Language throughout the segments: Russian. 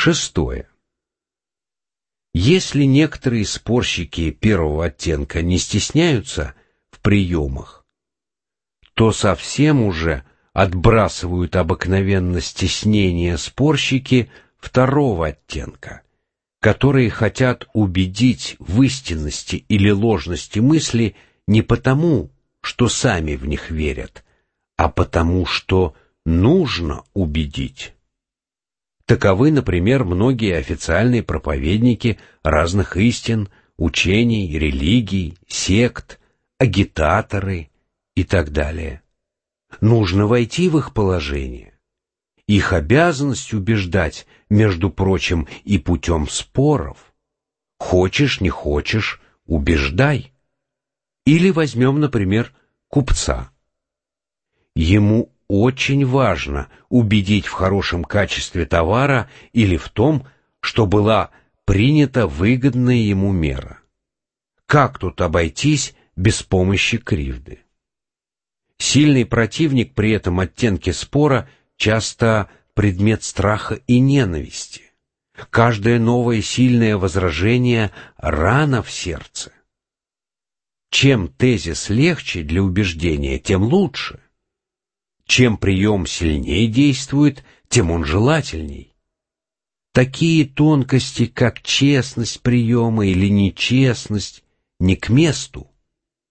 Шестое. Если некоторые спорщики первого оттенка не стесняются в приемах, то совсем уже отбрасывают обыкновенно стеснение спорщики второго оттенка, которые хотят убедить в истинности или ложности мысли не потому, что сами в них верят, а потому, что нужно убедить. Таковы, например, многие официальные проповедники разных истин, учений, религий, сект, агитаторы и так далее. Нужно войти в их положение. Их обязанность убеждать, между прочим, и путем споров. Хочешь, не хочешь, убеждай. Или возьмем, например, купца. Ему очень важно убедить в хорошем качестве товара или в том, что была принята выгодная ему мера. Как тут обойтись без помощи кривды? Сильный противник при этом оттенке спора часто предмет страха и ненависти. Каждое новое сильное возражение — рана в сердце. Чем тезис легче для убеждения, тем лучше. Чем прием сильнее действует, тем он желательней. Такие тонкости, как честность приема или нечестность, не к месту,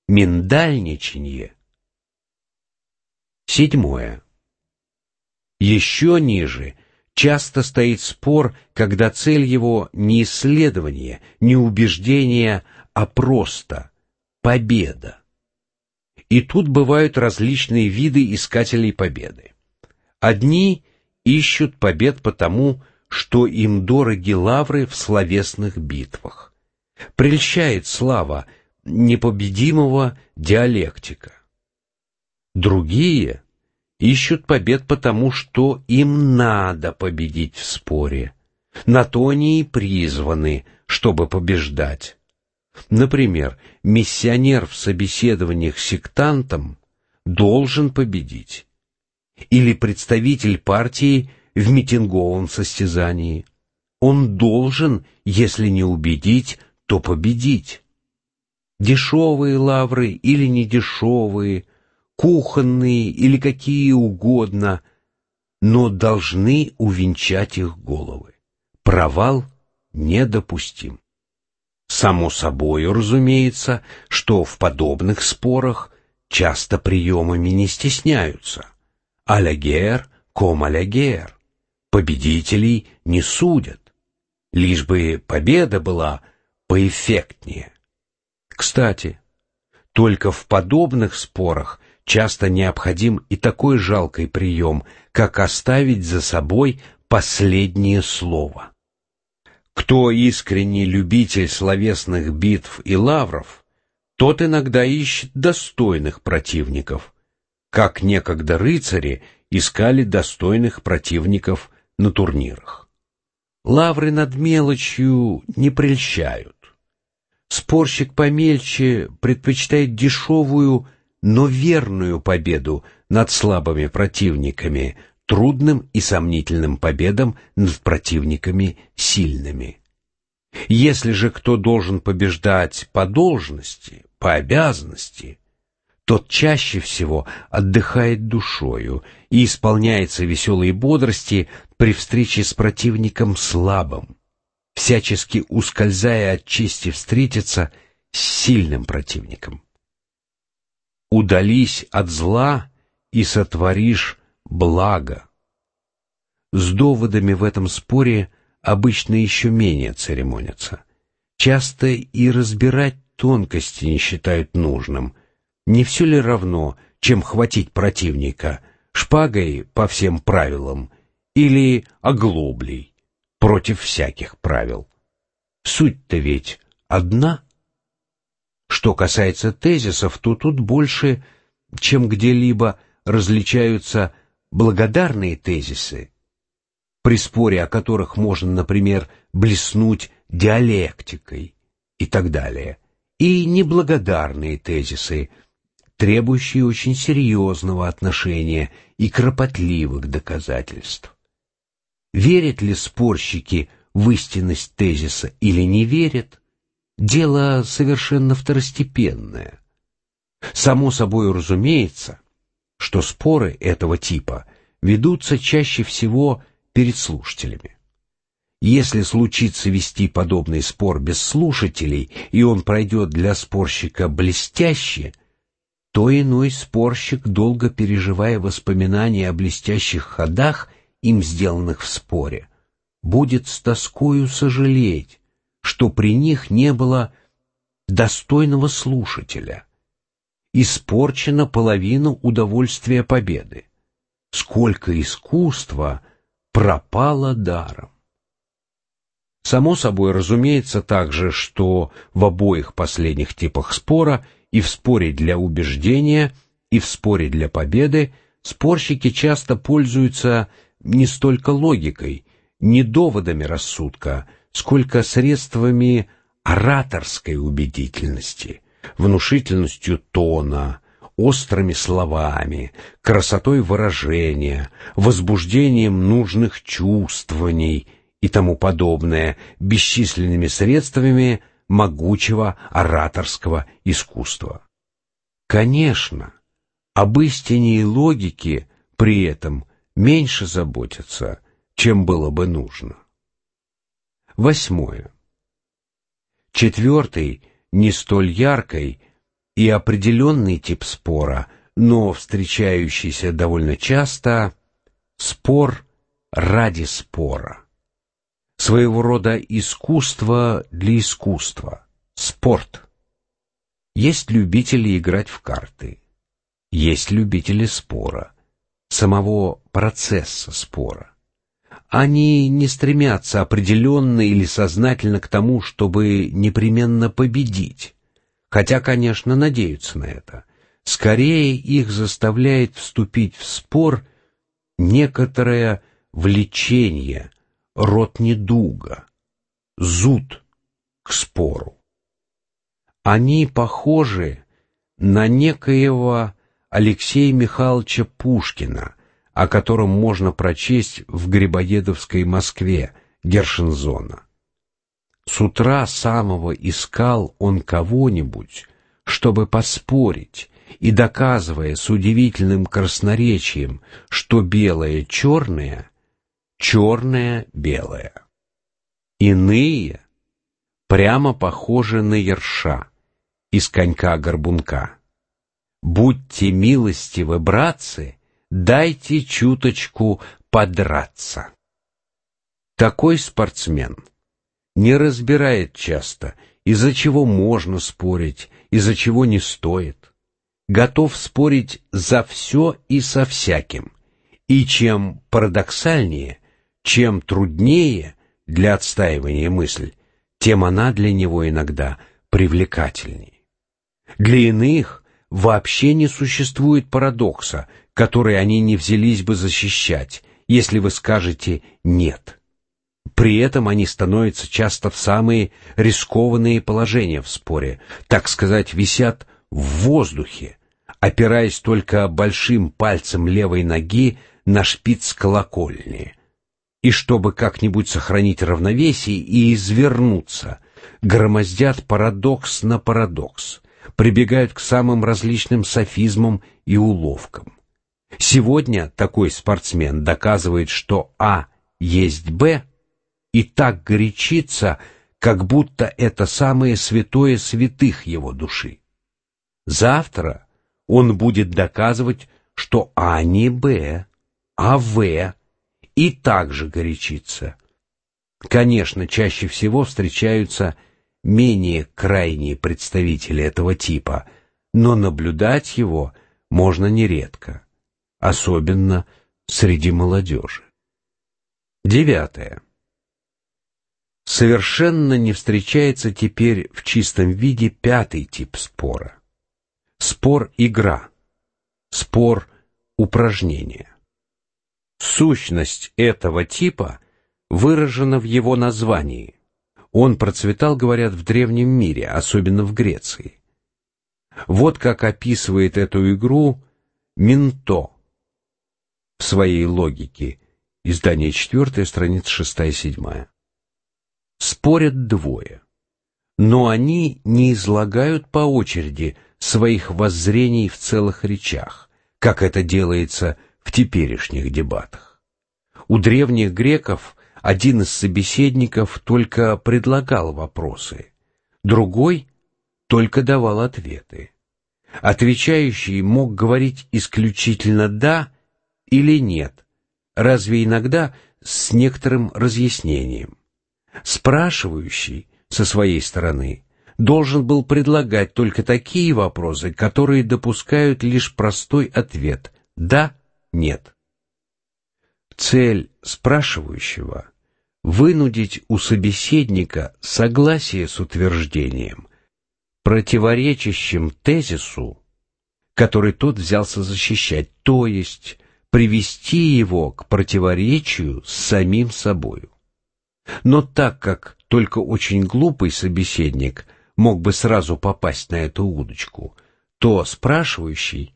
миндальничанье. Седьмое. Еще ниже часто стоит спор, когда цель его не исследование, не убеждение, а просто победа. И тут бывают различные виды искателей победы. Одни ищут побед потому, что им дороги лавры в словесных битвах. Прельщает слава непобедимого диалектика. Другие ищут побед потому, что им надо победить в споре. На то они и призваны, чтобы побеждать. Например, миссионер в собеседованиях с сектантом должен победить. Или представитель партии в митинговом состязании. Он должен, если не убедить, то победить. Дешевые лавры или недешевые – кухонные или какие угодно, но должны увенчать их головы. Провал недопустим. Само собой, разумеется, что в подобных спорах часто приемами не стесняются. Алягер, ком алягер. Победителей не судят. Лишь бы победа была поэффектнее. Кстати, только в подобных спорах часто необходим и такой жалкий прием, как оставить за собой последнее слово. Кто искренний любитель словесных битв и лавров, тот иногда ищет достойных противников, как некогда рыцари искали достойных противников на турнирах. Лавры над мелочью не прельщают. Спорщик помельче предпочитает дешевую но верную победу над слабыми противниками, трудным и сомнительным победам над противниками сильными. Если же кто должен побеждать по должности, по обязанности, тот чаще всего отдыхает душою и исполняется веселой бодрости при встрече с противником слабым, всячески ускользая от чести встретиться с сильным противником удались от зла и сотворишь благо. С доводами в этом споре обычно еще менее церемонятся. Часто и разбирать тонкости не считают нужным. Не все ли равно, чем хватить противника, шпагой по всем правилам или оглоблей против всяких правил? Суть-то ведь одна — что касается тезисов, то тут больше, чем где-либо, различаются благодарные тезисы, при споре о которых можно, например, блеснуть диалектикой и так далее, и неблагодарные тезисы, требующие очень серьезного отношения и кропотливых доказательств. Верят ли спорщики в истинность тезиса или не верят, дело совершенно второстепенное. Само собой разумеется, что споры этого типа ведутся чаще всего перед слушателями. Если случится вести подобный спор без слушателей, и он пройдет для спорщика блестяще, то иной спорщик, долго переживая воспоминания о блестящих ходах, им сделанных в споре, будет с тоскою сожалеть, что при них не было достойного слушателя. Испорчена половина удовольствия победы. Сколько искусства пропало даром. Само собой разумеется также, что в обоих последних типах спора, и в споре для убеждения, и в споре для победы, спорщики часто пользуются не столько логикой, не доводами рассудка, сколько средствами ораторской убедительности, внушительностью тона, острыми словами, красотой выражения, возбуждением нужных чувствований и тому подобное, бесчисленными средствами могучего ораторского искусства. Конечно, об истине и логике при этом меньше заботятся, чем было бы нужно. Восьмое. Четвертый, не столь яркий и определенный тип спора, но встречающийся довольно часто, спор ради спора. Своего рода искусство для искусства, спорт. Есть любители играть в карты, есть любители спора, самого процесса спора. Они не стремятся определенно или сознательно к тому, чтобы непременно победить, хотя, конечно, надеются на это. Скорее их заставляет вступить в спор некоторое влечение, род недуга, зуд к спору. Они похожи на некоего Алексея Михайловича Пушкина, о котором можно прочесть в Грибоедовской Москве Гершензона. С утра самого искал он кого-нибудь, чтобы поспорить, и доказывая с удивительным красноречием, что белое черное, черное белое. Иные прямо похожи на ерша из конька-горбунка. Будьте милостивы, братцы, дайте чуточку подраться. Такой спортсмен не разбирает часто, из-за чего можно спорить, из-за чего не стоит. Готов спорить за все и со всяким. И чем парадоксальнее, чем труднее для отстаивания мысль, тем она для него иногда привлекательнее. Для иных вообще не существует парадокса, который они не взялись бы защищать, если вы скажете «нет». При этом они становятся часто в самые рискованные положения в споре, так сказать, висят в воздухе, опираясь только большим пальцем левой ноги на шпиц колокольни. И чтобы как-нибудь сохранить равновесие и извернуться, громоздят парадокс на парадокс, прибегают к самым различным софизмам и уловкам. Сегодня такой спортсмен доказывает, что А есть Б, и так горячится, как будто это самое святое святых его души. Завтра он будет доказывать, что А не Б, а В, и также горячится. Конечно, чаще всего встречаются менее крайние представители этого типа, но наблюдать его можно нередко особенно среди молодежи. Девятое. Совершенно не встречается теперь в чистом виде пятый тип спора. Спор-игра. Спор-упражнение. Сущность этого типа выражена в его названии. Он процветал, говорят, в древнем мире, особенно в Греции. Вот как описывает эту игру Минто в своей логике Издание четвертое, страница шестая-седьмая. Спорят двое, но они не излагают по очереди своих воззрений в целых речах, как это делается в теперешних дебатах. У древних греков один из собеседников только предлагал вопросы, другой только давал ответы. Отвечающий мог говорить исключительно «да» или «нет», разве иногда с некоторым разъяснением. Спрашивающий, со своей стороны, должен был предлагать только такие вопросы, которые допускают лишь простой ответ «да», «нет». Цель спрашивающего — вынудить у собеседника согласие с утверждением, противоречащим тезису, который тот взялся защищать, то есть привести его к противоречию с самим собою. Но так как только очень глупый собеседник мог бы сразу попасть на эту удочку, то спрашивающий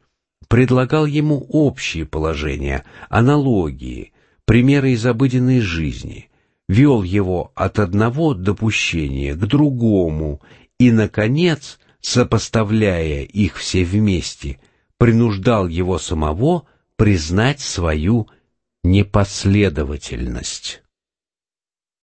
предлагал ему общие положения, аналогии, примеры из обыденной жизни, вел его от одного допущения к другому и, наконец, сопоставляя их все вместе, принуждал его самого признать свою непоследовательность.